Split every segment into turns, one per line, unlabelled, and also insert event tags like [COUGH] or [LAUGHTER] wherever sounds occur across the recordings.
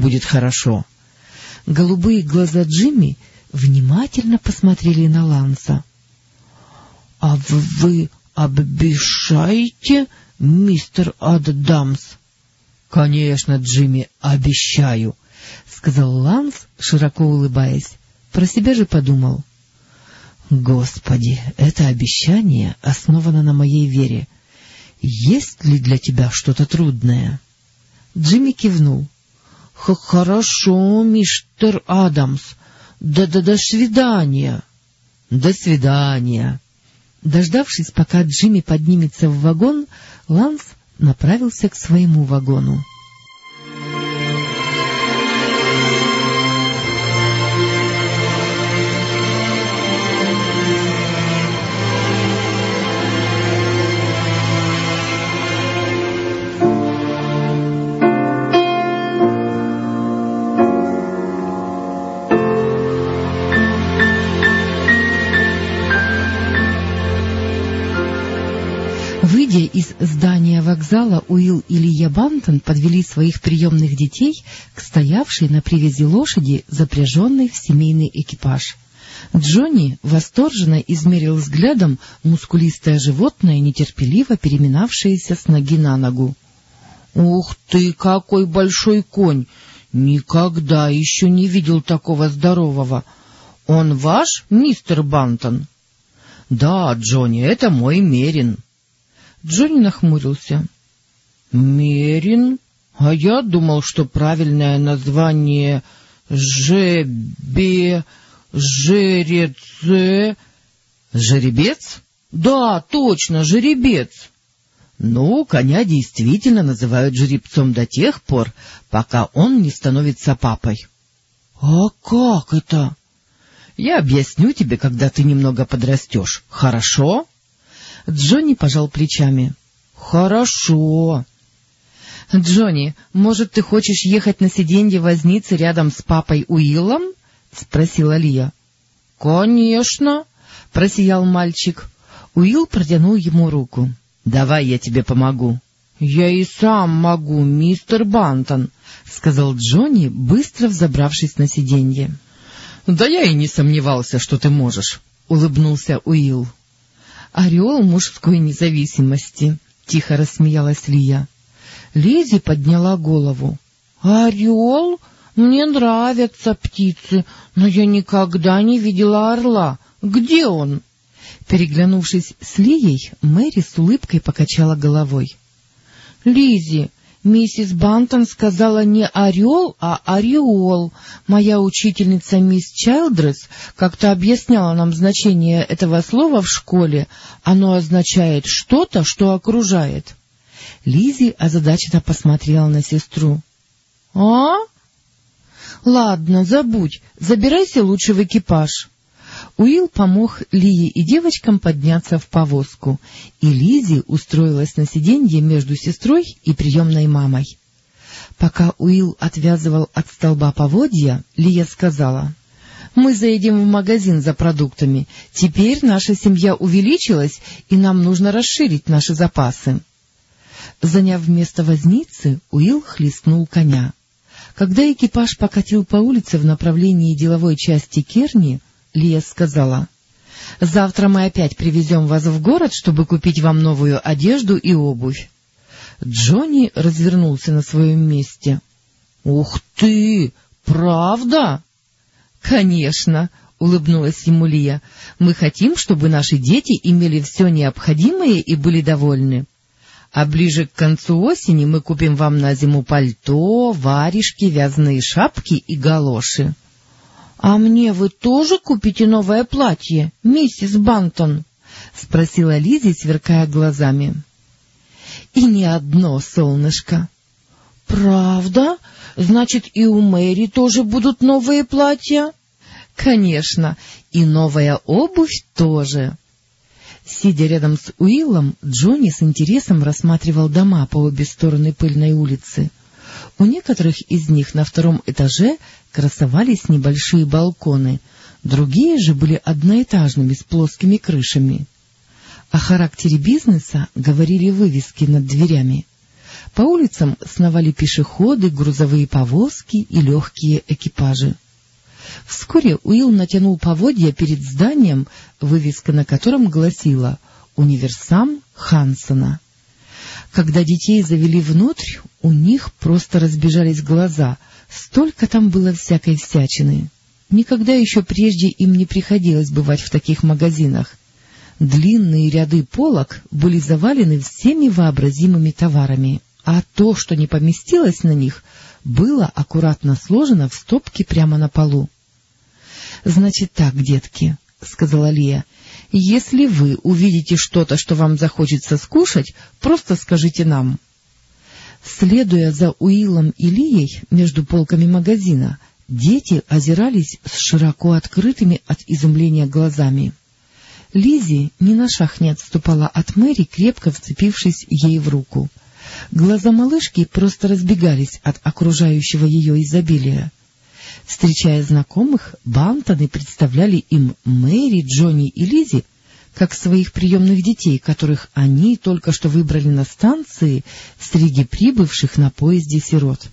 будет хорошо. Голубые глаза Джимми внимательно посмотрели на Ланса. — А вы обещаете, мистер Адамс? — Конечно, Джимми, обещаю, — сказал Ланс, широко улыбаясь. Про себя же подумал. — Господи, это обещание основано на моей вере. Есть ли для тебя что-то трудное? Джимми кивнул. — Хорошо, мистер Адамс. Да-да, до свидания. — До свидания. Дождавшись, пока Джимми поднимется в вагон, Ланс направился к своему вагону. Выйдя из здания вокзала, Уилл и Лия Бантон подвели своих приемных детей к стоявшей на привязи лошади, запряженной в семейный экипаж. Джонни восторженно измерил взглядом мускулистое животное, нетерпеливо переминавшееся с ноги на ногу. — Ух ты, какой большой конь! Никогда еще не видел такого здорового! Он ваш, мистер Бантон? — Да, Джонни, это мой Мерин. Джонни нахмурился. — Мерин? А я думал, что правильное название Жебе... Жереце... Жеребец? Да, точно, жеребец. Ну, коня действительно называют жеребцом до тех пор, пока он не становится папой. — А как это? — Я объясню тебе, когда ты немного подрастешь. Хорошо? Джонни пожал плечами. — Хорошо. — Джонни, может, ты хочешь ехать на сиденье возницы рядом с папой Уиллом? — спросила Лия. — Конечно, — просиял мальчик. Уилл протянул ему руку. — Давай я тебе помогу. — Я и сам могу, мистер Бантон, — сказал Джонни, быстро взобравшись на сиденье. — Да я и не сомневался, что ты можешь, — улыбнулся Уилл. «Орел мужской независимости», — тихо рассмеялась Лия. Лизи подняла голову. «Орел? Мне нравятся птицы, но я никогда не видела орла. Где он?» Переглянувшись с Лией, Мэри с улыбкой покачала головой. Лизи, Миссис Бантон сказала не «орел», а «ореол». Моя учительница мисс Чайлдресс как-то объясняла нам значение этого слова в школе. Оно означает что-то, что окружает. Лизи озадаченно посмотрела на сестру. — А? — Ладно, забудь. Забирайся лучше в экипаж. Уилл помог Лии и девочкам подняться в повозку, и Лизи устроилась на сиденье между сестрой и приемной мамой. Пока Уилл отвязывал от столба поводья, Лия сказала, — Мы заедем в магазин за продуктами. Теперь наша семья увеличилась, и нам нужно расширить наши запасы. Заняв место возницы, Уилл хлестнул коня. Когда экипаж покатил по улице в направлении деловой части Керни, Лия сказала, — Завтра мы опять привезем вас в город, чтобы купить вам новую одежду и обувь. Джонни развернулся на своем месте. — Ух ты! Правда? — Конечно, — улыбнулась ему Лия. — Мы хотим, чтобы наши дети имели все необходимое и были довольны. А ближе к концу осени мы купим вам на зиму пальто, варежки, вязаные шапки и галоши. — А мне вы тоже купите новое платье, миссис Бантон? — спросила Лизи, сверкая глазами. — И не одно, солнышко. — Правда? Значит, и у Мэри тоже будут новые платья? — Конечно, и новая обувь тоже. Сидя рядом с Уиллом, Джонни с интересом рассматривал дома по обе стороны пыльной улицы. У некоторых из них на втором этаже красовались небольшие балконы, другие же были одноэтажными с плоскими крышами. О характере бизнеса говорили вывески над дверями. По улицам сновали пешеходы, грузовые повозки и легкие экипажи. Вскоре Уилл натянул поводья перед зданием, вывеска на котором гласила «Универсам Хансона». Когда детей завели внутрь, у них просто разбежались глаза, столько там было всякой всячины. Никогда еще прежде им не приходилось бывать в таких магазинах. Длинные ряды полок были завалены всеми вообразимыми товарами, а то, что не поместилось на них, было аккуратно сложено в стопки прямо на полу. — Значит так, детки, — сказала Лия, — если вы увидите что-то, что вам захочется скушать, просто скажите нам. Следуя за Уиллом и Лией между полками магазина, дети озирались с широко открытыми от изумления глазами. Лизи ни на шаг не отступала от Мэри, крепко вцепившись ей в руку. Глаза малышки просто разбегались от окружающего ее изобилия. Встречая знакомых, Бантоны представляли им Мэри, Джонни и Лизи как своих приемных детей, которых они только что выбрали на станции среди прибывших на поезде сирот.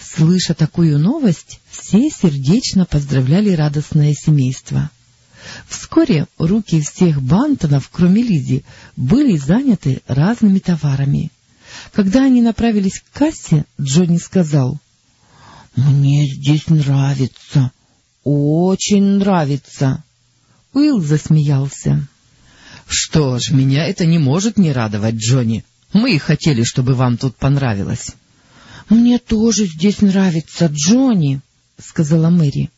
Слыша такую новость, все сердечно поздравляли радостное семейство. Вскоре руки всех Бантонов, кроме Лизи, были заняты разными товарами. Когда они направились к кассе, Джонни сказал — «Мне здесь нравится, очень нравится». Уилл засмеялся. «Что ж, меня это не может не радовать, Джонни. Мы и хотели, чтобы вам тут понравилось». «Мне тоже здесь нравится, Джонни», — сказала Мэри.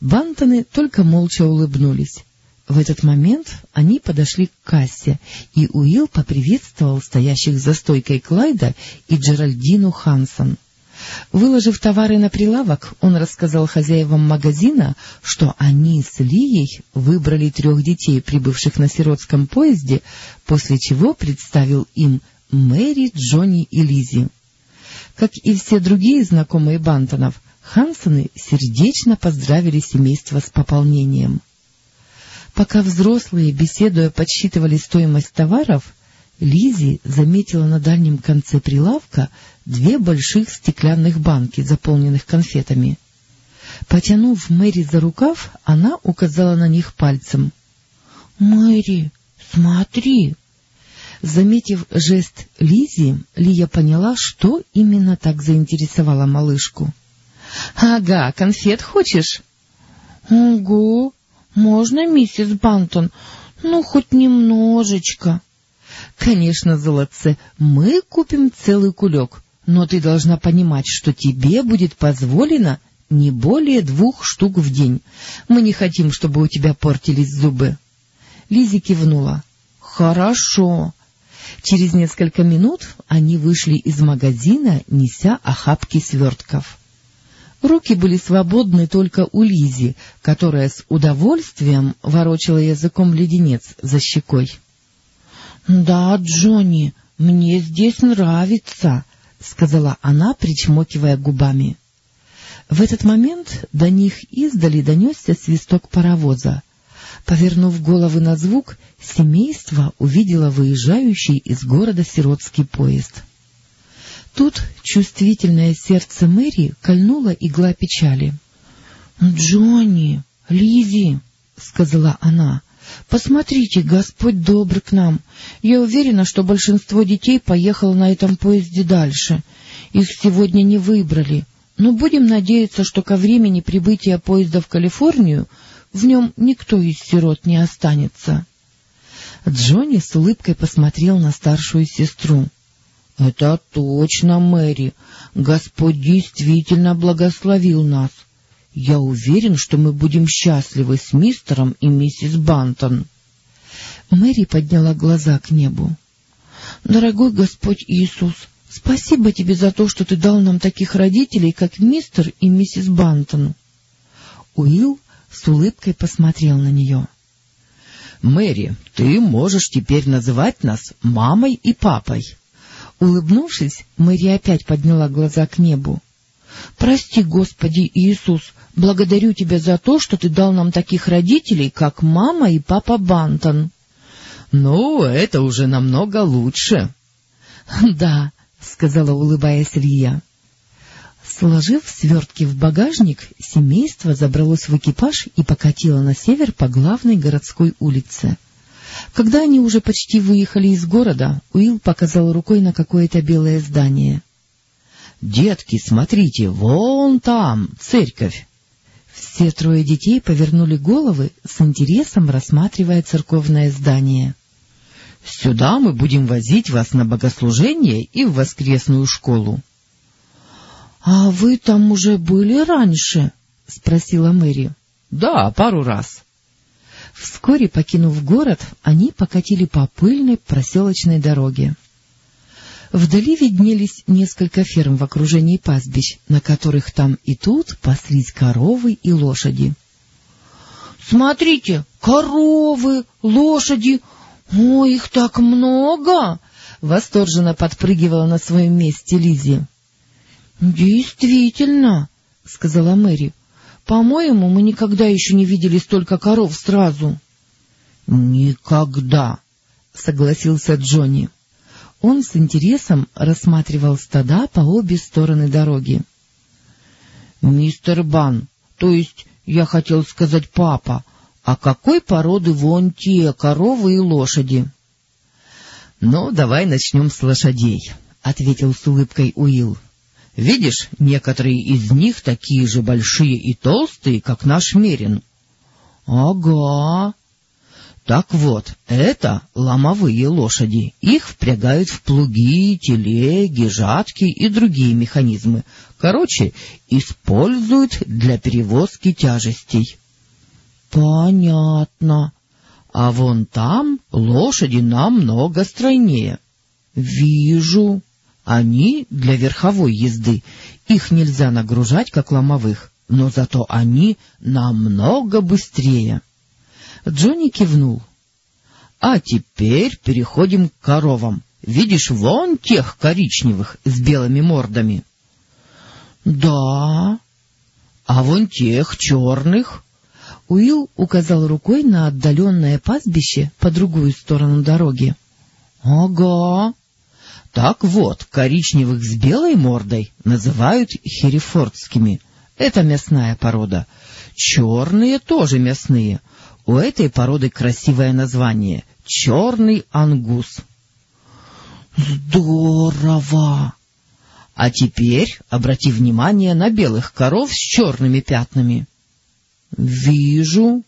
Бантоны только молча улыбнулись. В этот момент они подошли к кассе, и Уилл поприветствовал стоящих за стойкой Клайда и Джеральдину Хансон. Выложив товары на прилавок, он рассказал хозяевам магазина, что они с Лией выбрали трех детей, прибывших на сиротском поезде, после чего представил им Мэри, Джонни и Лизи. Как и все другие знакомые Бантонов, Хансоны сердечно поздравили семейство с пополнением. Пока взрослые, беседуя, подсчитывали стоимость товаров, Лизи заметила на дальнем конце прилавка две больших стеклянных банки, заполненных конфетами. Потянув Мэри за рукав, она указала на них пальцем. — Мэри, смотри! Заметив жест Лизи, Лия поняла, что именно так заинтересовало малышку. — Ага, конфет хочешь? — Ого, можно, миссис Бантон? Ну, хоть немножечко. — Конечно, золотце, мы купим целый кулек, но ты должна понимать, что тебе будет позволено не более двух штук в день. Мы не хотим, чтобы у тебя портились зубы. Лизи кивнула. — Хорошо. Через несколько минут они вышли из магазина, неся охапки свертков. Руки были свободны только у Лизи, которая с удовольствием ворочала языком леденец за щекой. — Да, Джонни, мне здесь нравится, — сказала она, причмокивая губами. В этот момент до них издали донесся свисток паровоза. Повернув головы на звук, семейство увидело выезжающий из города сиротский поезд. Тут чувствительное сердце Мэри кольнула игла печали. — Джонни, Лизи, сказала она, — посмотрите, Господь добр к нам. Я уверена, что большинство детей поехало на этом поезде дальше. Их сегодня не выбрали, но будем надеяться, что ко времени прибытия поезда в Калифорнию в нем никто из сирот не останется. Джонни с улыбкой посмотрел на старшую сестру. — Это точно, Мэри. Господь действительно благословил нас. Я уверен, что мы будем счастливы с мистером и миссис Бантон. Мэри подняла глаза к небу. — Дорогой Господь Иисус, спасибо тебе за то, что ты дал нам таких родителей, как мистер и миссис Бантон. Уилл с улыбкой посмотрел на нее. — Мэри, ты можешь теперь называть нас мамой и папой. Улыбнувшись, Мэри опять подняла глаза к небу. — Прости, Господи Иисус, благодарю Тебя за то, что Ты дал нам таких родителей, как мама и папа Бантон. — Ну, это уже намного лучше. [LAUGHS] — Да, — сказала, улыбаясь Лия. Сложив свертки в багажник, семейство забралось в экипаж и покатило на север по главной городской улице. Когда они уже почти выехали из города, Уилл показал рукой на какое-то белое здание.
— Детки, смотрите, вон там церковь!
Все трое детей повернули головы, с интересом рассматривая церковное здание.
— Сюда мы будем возить вас на богослужение и в воскресную школу.
— А вы там уже были раньше? — спросила Мэри.
— Да, пару раз.
Вскоре, покинув город, они покатили по пыльной проселочной дороге. Вдали виднелись несколько ферм в окружении пастбищ, на которых там и тут паслись коровы и лошади. — Смотрите, коровы, лошади! О, их так много! — восторженно подпрыгивала на своем месте Лизи. Действительно, — сказала Мэри. — По-моему, мы никогда еще не видели столько коров сразу.
— Никогда, — согласился Джонни.
Он с интересом рассматривал стада по обе стороны дороги.
— Мистер Бан, то есть я хотел сказать папа, а какой породы вон те коровы и лошади? — Ну, давай начнем с лошадей, — ответил с улыбкой Уилл. — Видишь, некоторые из них такие же большие и толстые, как наш Мерин.
— Ага,
так вот, это ломовые лошади. Их впрягают в плуги, телеги, жатки и другие механизмы. Короче, используют для перевозки тяжестей.
— Понятно.
А вон там лошади намного стройнее.
— Вижу.
Они для верховой езды. Их нельзя нагружать, как ломовых, но зато они намного быстрее. — Джонни кивнул. — А теперь переходим к коровам. Видишь, вон тех коричневых с белыми мордами?
— Да.
— А вон тех черных?
Уилл указал рукой на отдаленное пастбище по другую сторону дороги.
— Ага. Так вот, коричневых с белой мордой называют херефордскими. Это мясная порода. Черные тоже мясные. У этой породы красивое название — черный ангус.
— Здорово!
А теперь обрати внимание на белых коров с черными пятнами.
— Вижу.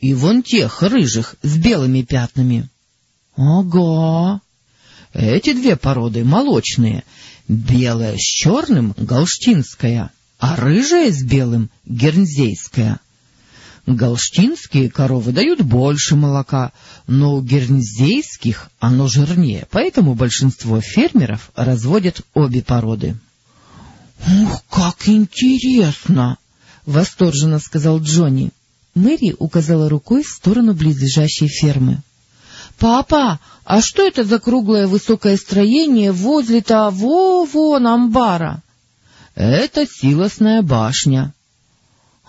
И вон тех рыжих с белыми пятнами.
— Ага.
Эти две породы молочные. Белая с черным — галштинская, а рыжая с белым — гернзейская. Галштинские коровы дают больше молока, но у гернзейских оно жирнее, поэтому большинство фермеров разводят обе породы.
— Ух, как интересно! — восторженно сказал Джонни. Мэри указала рукой в сторону близлежащей фермы. — Папа, а что это за круглое высокое строение возле того вон амбара?
— Это силосная башня.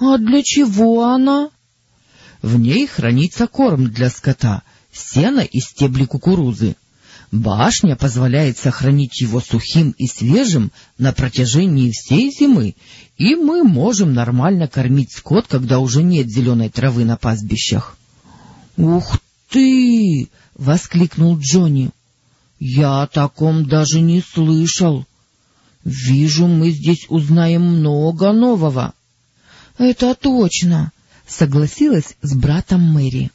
А для чего она?
В ней хранится корм для скота, сено и стебли кукурузы. Башня позволяет сохранить его сухим и свежим на протяжении всей зимы, и мы можем нормально кормить скот, когда уже нет зеленой травы на пастбищах.
— Ух ты! — воскликнул Джонни. — Я о таком даже не слышал. Вижу, мы здесь узнаем много нового. — Это точно, — согласилась с братом Мэри.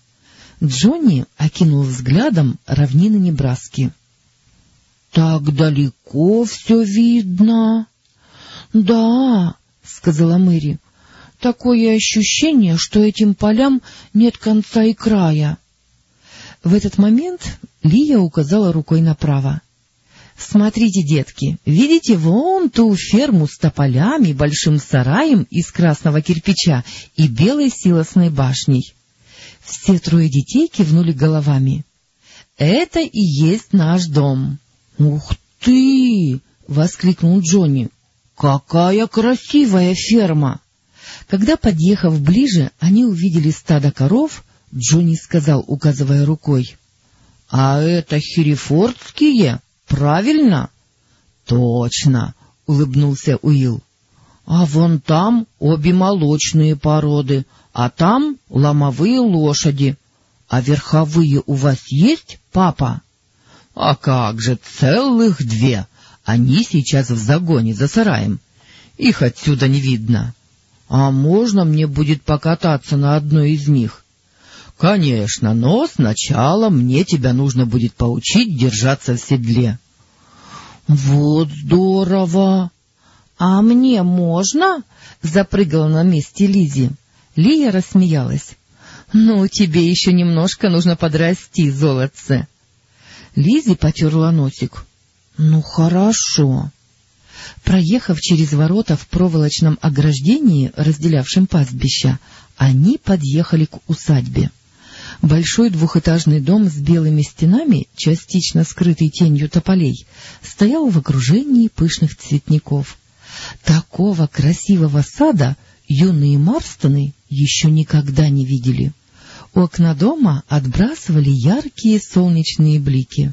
Джонни окинул взглядом равнины Небраски. — Так далеко все видно. — Да, — сказала Мэри, — такое ощущение, что этим полям нет конца и края. В этот момент Лия указала рукой направо. Смотрите, детки, видите вон ту ферму с тополями, большим сараем из красного кирпича и белой силосной башней. Все трое детей кивнули головами. Это и есть наш дом. — Ух ты! — воскликнул Джонни. — Какая красивая ферма! Когда, подъехав ближе, они увидели стадо коров, Джонни сказал, указывая рукой. — А это херефордские? — Правильно? — Точно, — улыбнулся Уилл. — А вон там обе молочные породы, а там ломовые лошади. А верховые у вас есть, папа? — А как же, целых две. Они сейчас в загоне за сараем. Их отсюда не видно. — А можно мне будет покататься на одной из них? — Конечно, но сначала мне тебя нужно будет поучить держаться в седле. — Вот здорово! — А мне можно? — запрыгала на месте Лизи. Лия рассмеялась. — Ну, тебе еще немножко нужно подрасти, золотце. Лизи потерла носик. — Ну, хорошо. Проехав через ворота в проволочном ограждении, разделявшем пастбища, они подъехали к усадьбе. Большой двухэтажный дом с белыми стенами, частично скрытый тенью тополей, стоял в окружении пышных цветников. Такого красивого сада юные Марстоны еще никогда не видели. Окна дома отбрасывали яркие солнечные блики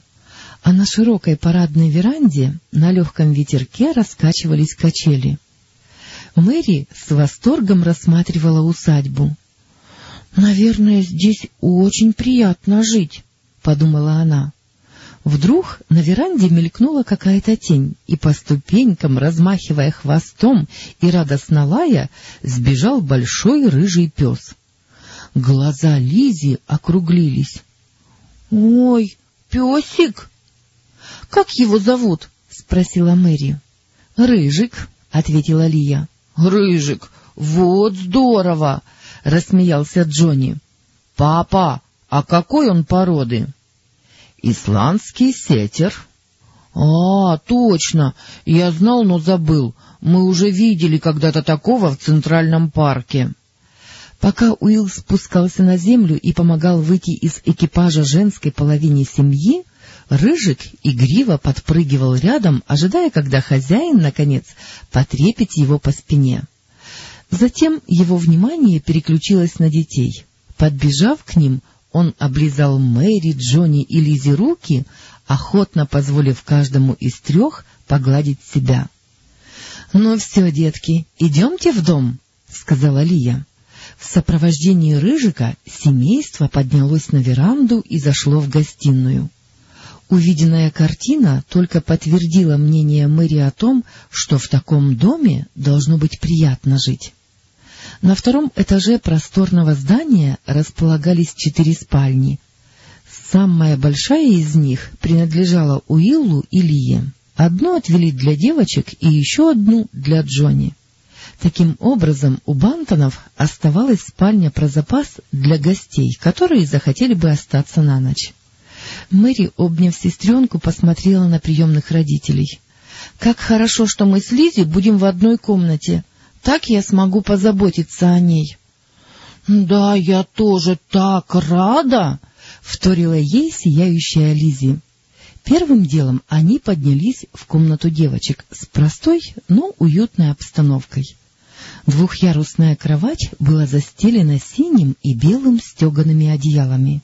а на широкой парадной веранде на легком ветерке раскачивались качели. Мэри с восторгом рассматривала усадьбу. — Наверное, здесь очень приятно жить, — подумала она. Вдруг на веранде мелькнула какая-то тень, и по ступенькам, размахивая хвостом и радостно лая, сбежал большой рыжий пес. Глаза Лизи округлились. — Ой, песик! — Как его зовут? — спросила Мэри. — Рыжик, — ответила Лия. — Рыжик, вот здорово! — рассмеялся Джонни. — Папа, а какой он породы? — Исландский сетер. — А, точно! Я знал, но забыл. Мы уже видели когда-то такого в Центральном парке. Пока Уилл спускался на землю и помогал выйти из экипажа женской половине семьи, Рыжик игриво подпрыгивал рядом, ожидая, когда хозяин, наконец, потрепит его по спине. Затем его внимание переключилось на детей. Подбежав к ним, он облизал Мэри, Джонни и Лизи руки, охотно позволив каждому из трех погладить себя. — Ну все, детки, идемте в дом, — сказала Лия. В сопровождении Рыжика семейство поднялось на веранду и зашло в гостиную. Увиденная картина только подтвердила мнение Мэри о том, что в таком доме должно быть приятно жить. На втором этаже просторного здания располагались четыре спальни. Самая большая из них принадлежала Уиллу и Лие. Одну отвели для девочек и еще одну для Джонни. Таким образом, у Бантонов оставалась спальня про запас для гостей, которые захотели бы остаться на ночь. Мэри, обняв сестренку, посмотрела на приемных родителей. — Как хорошо, что мы с Лизи будем в одной комнате. Так я смогу позаботиться о ней. — Да, я тоже так рада! — вторила ей сияющая Лизи. Первым делом они поднялись в комнату девочек с простой, но уютной обстановкой. Двухъярусная кровать была застелена синим и белым стегаными одеялами.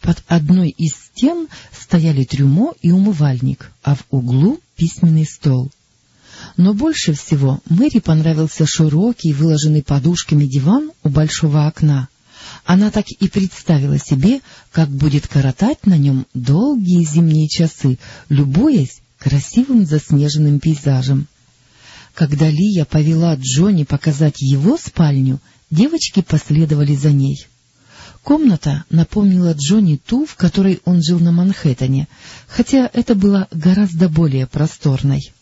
Под одной из стен стояли трюмо и умывальник, а в углу — письменный стол. Но больше всего Мэри понравился широкий, выложенный подушками диван у большого окна. Она так и представила себе, как будет коротать на нем долгие зимние часы, любуясь красивым заснеженным пейзажем. Когда Лия повела Джонни показать его спальню, девочки последовали за ней. Комната напомнила Джонни ту, в которой он жил на Манхэттене, хотя это было гораздо более просторной.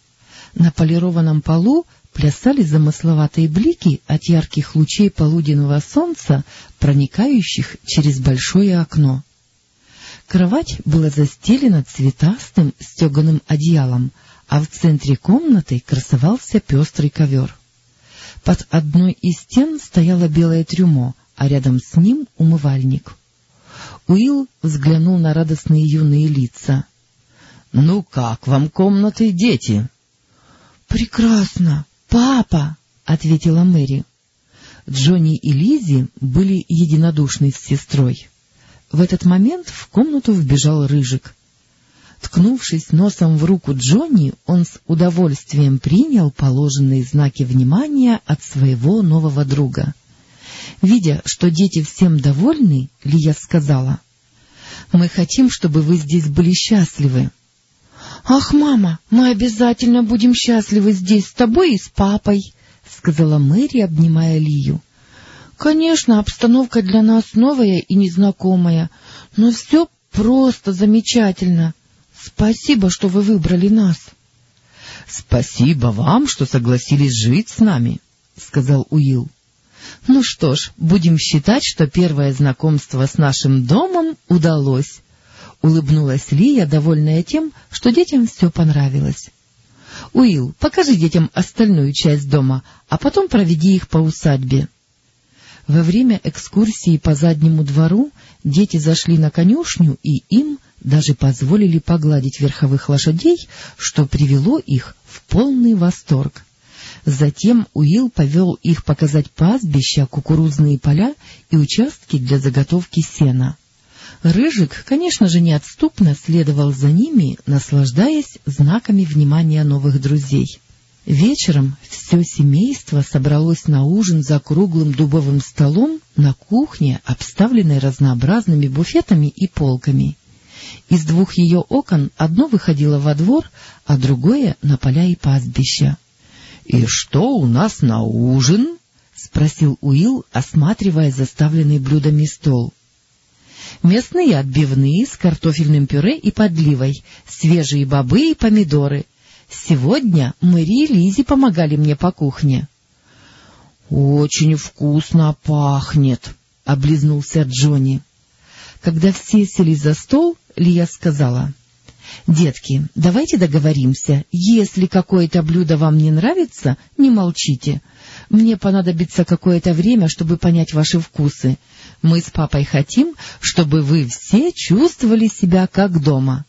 На полированном полу плясали замысловатые блики от ярких лучей полуденного солнца, проникающих через большое окно. Кровать была застелена цветастым стеганым одеялом, а в центре комнаты красовался пестрый ковер. Под одной из стен стояло белое трюмо, а рядом с ним умывальник. Уилл взглянул на радостные юные лица. — Ну как вам комнаты, дети? — Прекрасно, папа, — ответила Мэри. Джонни и Лизи были единодушны с сестрой. В этот момент в комнату вбежал Рыжик.
Ткнувшись носом в руку Джонни, он с удовольствием принял положенные знаки внимания от своего нового друга. Видя, что дети всем довольны, Лия сказала, — Мы хотим, чтобы вы здесь были счастливы. — Ах, мама, мы обязательно будем счастливы здесь с тобой и с папой, — сказала Мэри, обнимая Лию. — Конечно, обстановка для нас новая и незнакомая, но все просто замечательно. Спасибо, что вы выбрали нас.
— Спасибо вам, что согласились жить с нами, — сказал Уилл. — Ну что ж, будем считать, что первое знакомство с нашим домом удалось. — улыбнулась Лия, довольная тем, что детям все понравилось. — Уилл, покажи детям остальную часть дома, а потом проведи их по усадьбе. Во время экскурсии по заднему двору дети зашли на конюшню, и им даже позволили погладить верховых лошадей, что привело их в полный восторг. Затем Уилл повел их показать пастбища, кукурузные поля и участки для заготовки сена. Рыжик, конечно же, неотступно следовал за ними, наслаждаясь знаками внимания новых друзей. Вечером все семейство собралось на ужин за круглым дубовым столом на кухне, обставленной разнообразными буфетами и полками. Из двух ее окон одно выходило во двор, а другое — на поля и пастбища. — И что у нас на ужин? — спросил Уилл, осматривая заставленный блюдами стол. — Местные отбивные с картофельным пюре и подливой, свежие бобы и помидоры. Сегодня Мэри и Лизи помогали мне по кухне. — Очень вкусно пахнет, — облизнулся Джонни. Когда все сели за стол, Лия сказала, — Детки, давайте договоримся. Если какое-то блюдо вам не нравится, не молчите. Мне понадобится какое-то время, чтобы понять ваши вкусы. Мы с папой хотим, чтобы вы все чувствовали себя как дома.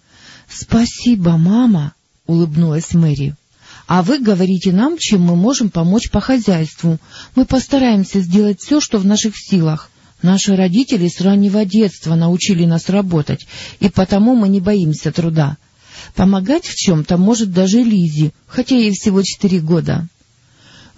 — Спасибо, мама, — улыбнулась Мэри. — А вы говорите нам, чем мы можем помочь по хозяйству. Мы постараемся сделать все, что в наших силах. Наши родители с раннего детства научили нас работать, и потому мы не боимся труда. Помогать в чем-то может даже Лизи, хотя ей всего четыре года. —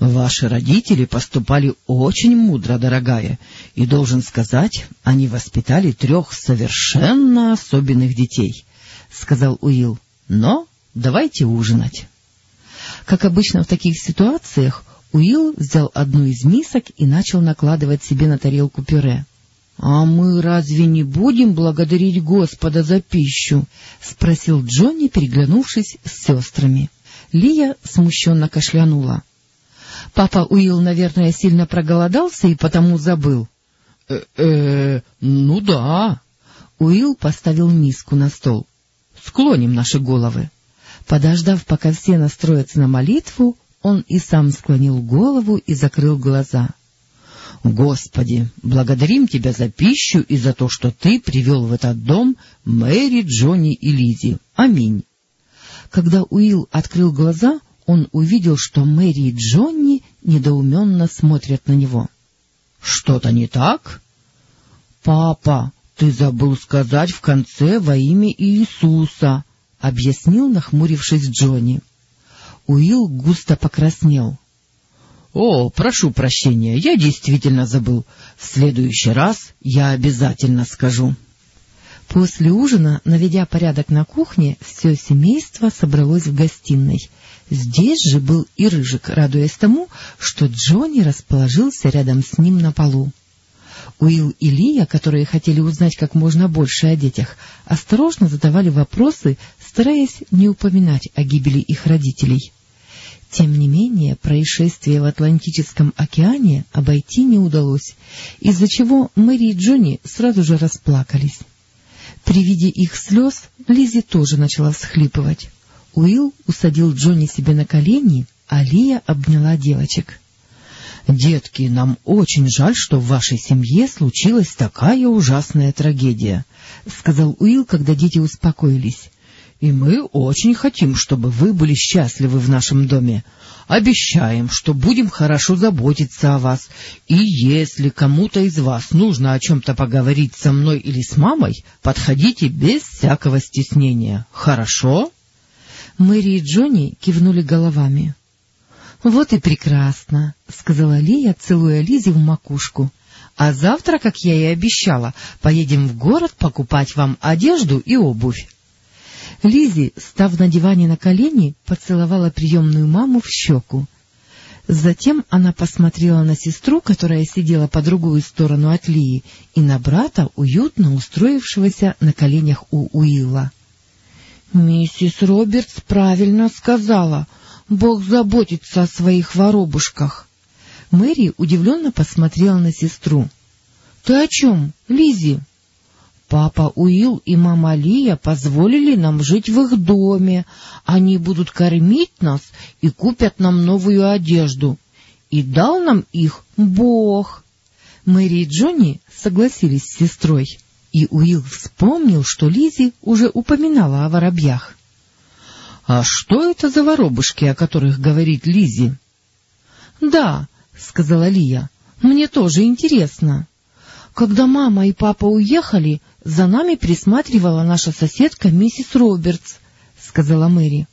Ваши родители поступали очень мудро, дорогая, и, должен сказать, они воспитали трех совершенно особенных детей, — сказал Уилл. — Но давайте ужинать. Как обычно в таких ситуациях, Уилл взял одну из мисок и начал накладывать себе на тарелку пюре. — А мы разве не будем благодарить Господа за пищу? — спросил Джонни, переглянувшись с сестрами. Лия смущенно кашлянула. — Папа Уилл, наверное, сильно проголодался и потому забыл. «Э — Э-э, ну да. Уилл поставил миску на стол. — Склоним наши головы. Подождав, пока все настроятся на молитву, он и сам склонил голову и закрыл глаза. — Господи, благодарим Тебя за пищу и за то, что Ты привел в этот дом Мэри, Джонни и Лизи. Аминь. Когда Уилл открыл глаза, он увидел, что Мэри и Джонни недоуменно смотрят на него. — Что-то не так? — Папа, ты забыл сказать в конце во имя Иисуса, — объяснил, нахмурившись Джонни. Уилл густо покраснел. — О, прошу прощения, я действительно забыл. В следующий раз я обязательно скажу. После ужина, наведя порядок на кухне, все семейство собралось в гостиной. Здесь же был и Рыжик, радуясь тому, что Джонни расположился рядом с ним на полу. Уилл и Лия, которые хотели узнать как можно больше о детях, осторожно задавали вопросы, стараясь не упоминать о гибели их родителей. Тем не менее, происшествие в Атлантическом океане обойти не удалось, из-за чего Мэри и Джонни сразу же расплакались. При виде их слез Лизи тоже начала всхлипывать. Уилл усадил Джонни себе на колени, а Лия обняла девочек. — Детки, нам очень жаль, что в вашей семье случилась такая ужасная трагедия, — сказал Уилл, когда дети успокоились. — И мы очень хотим, чтобы вы были счастливы в нашем доме.
Обещаем, что будем хорошо заботиться о вас, и если кому-то из вас нужно о чем-то поговорить со мной или с мамой, подходите без всякого стеснения. Хорошо?»
Мэри и Джонни кивнули головами. — Вот и прекрасно, — сказала Лия, целуя Лизе в макушку. — А завтра, как я и обещала, поедем в город покупать вам одежду и обувь. Лизи, став на диване на колени, поцеловала приемную маму в щеку. Затем она посмотрела на сестру, которая сидела по другую сторону от Лии, и на брата, уютно устроившегося на коленях у Уилла. — Миссис Робертс правильно сказала. Бог заботится о своих воробушках. Мэри удивленно посмотрела на сестру. — Ты о чем, Лизи? Папа Уилл и мама Лия позволили нам жить в их доме. Они будут кормить нас и купят нам новую одежду. И дал нам их Бог. Мэри и Джонни согласились с сестрой, и Уилл вспомнил, что Лизи уже упоминала о воробьях.
— А что это за воробушки, о которых говорит Лизи?
Да, — сказала Лия, — мне тоже интересно. Когда мама и папа уехали, за нами присматривала наша соседка миссис Робертс, — сказала Мэри.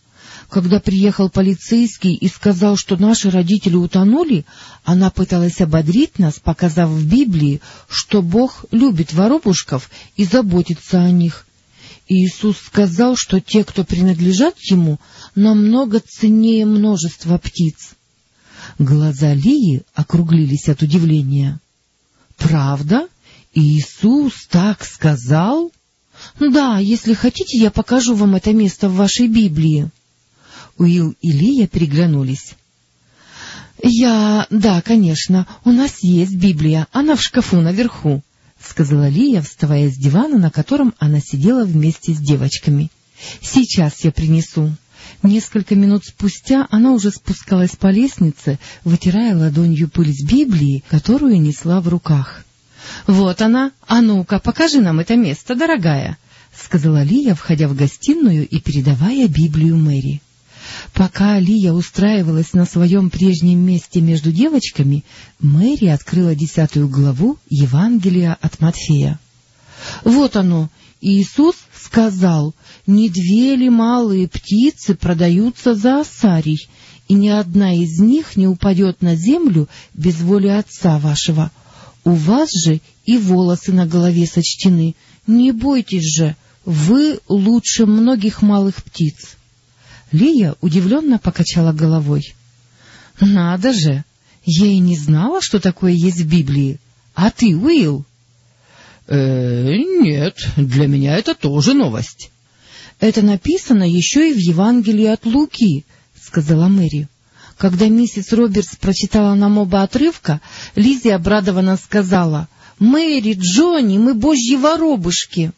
Когда приехал полицейский и сказал, что наши родители утонули, она пыталась ободрить нас, показав в Библии, что Бог любит воробушков и заботится о них. И Иисус сказал, что те, кто принадлежат Ему, намного ценнее множества птиц. Глаза Лии округлились от удивления. «Правда? Иисус так сказал?» «Да, если хотите, я покажу вам это место в вашей Библии». Уилл и Лия переглянулись. «Я... Да, конечно, у нас есть Библия, она в шкафу наверху», — сказала Лия, вставая с дивана, на котором она сидела вместе с девочками. «Сейчас я принесу». Несколько минут спустя она уже спускалась по лестнице, вытирая ладонью пыль с Библии, которую несла в руках. — Вот она. А ну-ка, покажи нам это место, дорогая, — сказала Лия, входя в гостиную и передавая Библию Мэри. Пока Лия устраивалась на своем прежнем месте между девочками, Мэри открыла десятую главу Евангелия от Матфея. — Вот оно, Иисус сказал, «Не две ли малые птицы продаются за осарий, и ни одна из них не упадет на землю без воли Отца вашего. У вас же и волосы на голове сочтены. Не бойтесь же, вы лучше многих малых птиц». Лия удивленно покачала головой. «Надо же! Я и не знала, что такое есть в Библии. А ты, Уилл?»
Э, нет, для меня это тоже новость.
— Это написано еще и в Евангелии от Луки, — сказала Мэри. Когда миссис Робертс прочитала нам оба отрывка, Лиззи обрадованно сказала, — Мэри, Джонни, мы божьи воробушки.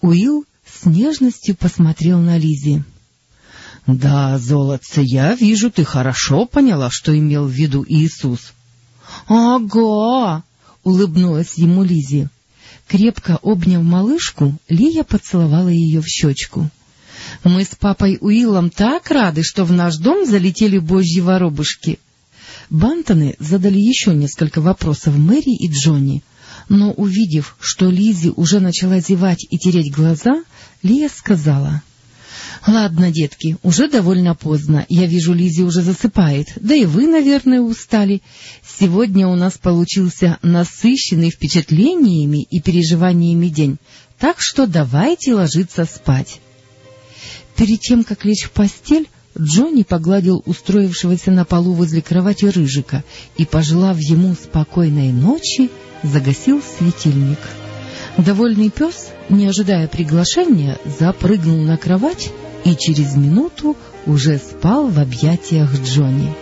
Уилл с нежностью посмотрел на Лиззи.
— Да, золотце, я вижу, ты хорошо поняла, что имел в виду Иисус.
— Ага, — улыбнулась ему Лиззи. Крепко обняв малышку, Лия поцеловала ее в щечку. — Мы с папой Уиллом так рады, что в наш дом залетели божьи воробушки. Бантоны задали еще несколько вопросов Мэри и Джонни, но, увидев, что Лизи уже начала зевать и тереть глаза, Лия сказала —— Ладно, детки, уже довольно поздно. Я вижу, Лизи уже засыпает. Да и вы, наверное, устали. Сегодня у нас получился насыщенный впечатлениями и переживаниями день. Так что давайте ложиться спать. Перед тем, как лечь в постель, Джонни погладил устроившегося на полу возле кровати Рыжика и, пожелав ему спокойной ночи, загасил светильник. Довольный пес, не ожидая приглашения, запрыгнул на кровать и через минуту уже спал в объятиях Джонни.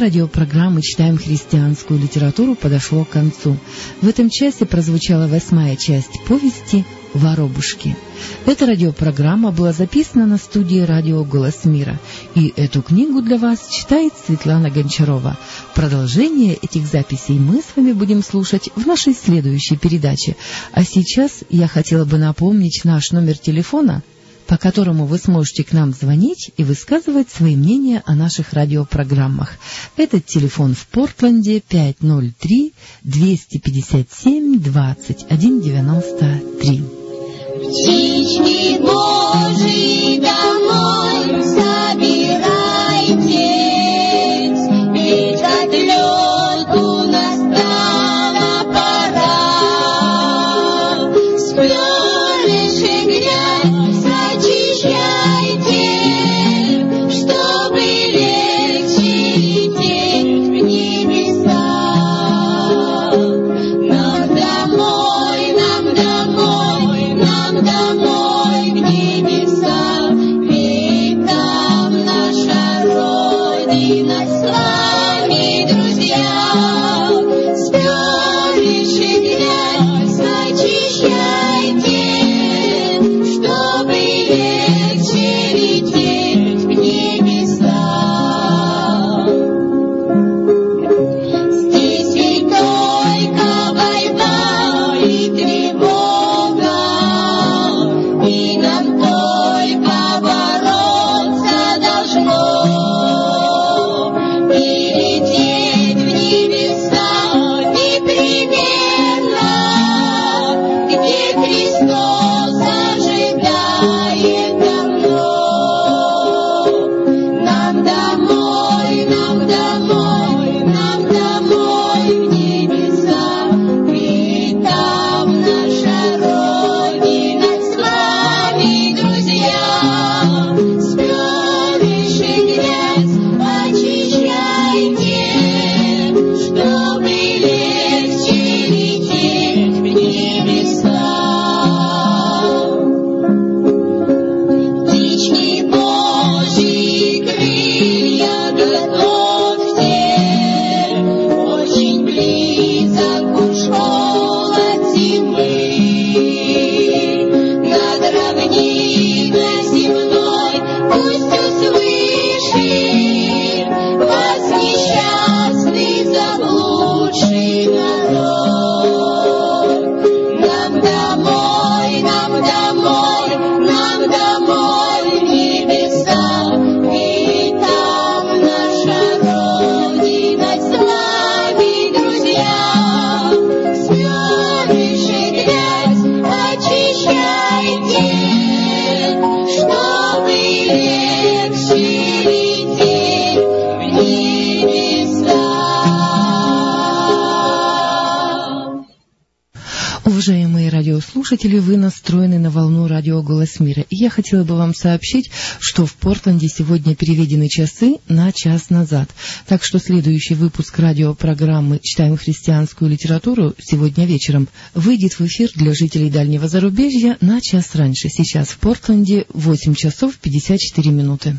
Радиопрограммы «Читаем христианскую литературу» подошло к концу. В этом часе прозвучала восьмая часть повести «Воробушки». Эта радиопрограмма была записана на студии радио «Голос мира», и эту книгу для вас читает Светлана Гончарова. Продолжение этих записей мы с вами будем слушать в нашей следующей передаче. А сейчас я хотела бы напомнить наш номер телефона — по которому вы сможете к нам звонить и высказывать свои мнения о наших радиопрограммах. Этот телефон в Портленде 503-257-2193. Птички Божьи домой kingdom слушатели, вы настроены на волну радио «Голос мира». И я хотела бы вам сообщить, что в Портленде сегодня переведены часы на час назад. Так что следующий выпуск радиопрограммы «Читаем христианскую литературу» сегодня вечером выйдет в эфир для жителей дальнего зарубежья на час раньше. Сейчас в Портленде 8 часов 54 минуты.